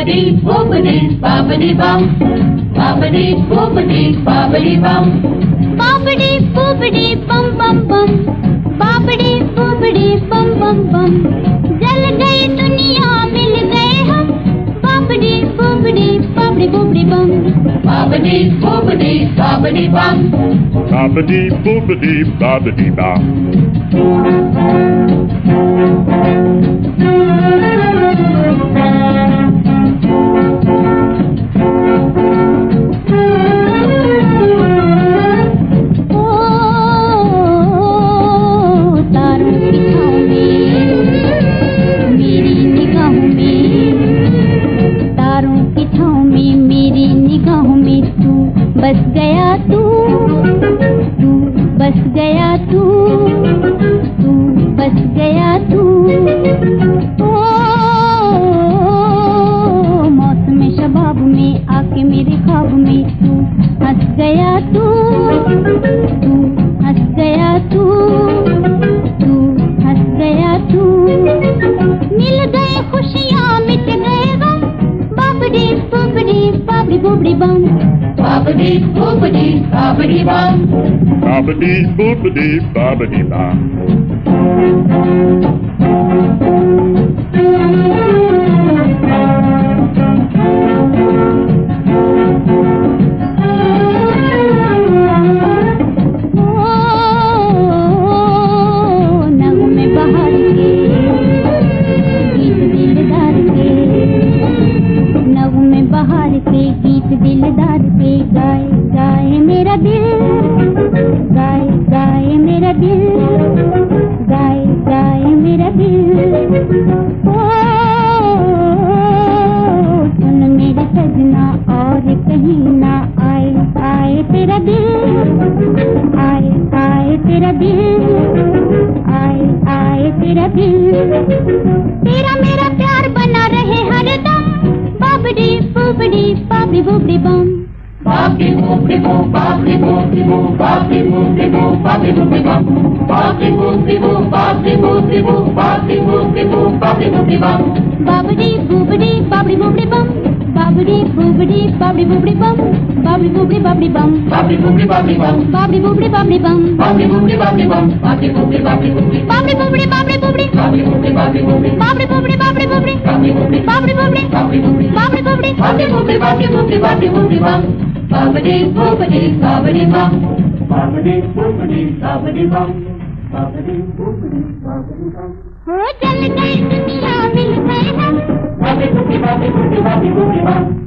Bobbity bum. Bobbity boobity bobbity bum. Bobbity boobity bum bum bum. Bobbity boobity bum bum bum. जल गई दुनिया मिल गए हम Bobbity boobity bobbity boobity bum. Bobbity boobity bobbity bum. Bobbity boobity bobbity bum. बस गया तू तू बस गया तू तू बस गया तू। मौसम शबाब में, आके मेरे ख्वाब में तू हंस गया तू तू हंस गया तू। boobity bum. Bobbity boobity bobbity bum. Bobbity boobity bobbity bum. बहार के गीत दिलदार के गाए गाए मेरा दिल, गाए गाए मेरा दिल, गाए गाए मेरा दिल। ओ, सुन मेरे सजना और कहीं ना आए आए तेरा दिल, आए आए तेरा दिल, आए आए तेरा दिल। तेरा मेरा प्यार बना रहे हरदम बाबड़ी dee bobbly boobly bum. Bobbly boobly boo, bobbly boobly boo, bobbly boobly boo, bobbly boobly bum. Bobbly boobly boo, bobbly boobly boo, bobbly boobly boo, bobbly boobly bum. Bobbly boobly bobbly boobly bum. Bobbly boobly bobbly boobly bum. Bobbly boobly bobbly bum. Bobbly boobly bobbly bum. Bobbly boobly bobbly bum. Bobbly boobly bobbly bum. Bobbly boobly bobbly boobly. Bobbly boobly bobbly boobly. Bobbly boobly bobbly boobly. Bobbly boobly bobbly boobly. Bobbity boobity bobbity boobity bobbity boobity bum. Bobbity Bobbity bobbity bum. Bobbity Bobbity bobbity bum. Bobbity Bobbity bobbity bum. हो चल गई दुनिया मिल गए हम Bobbity boobity bobbity boobity bobbity boobity bum.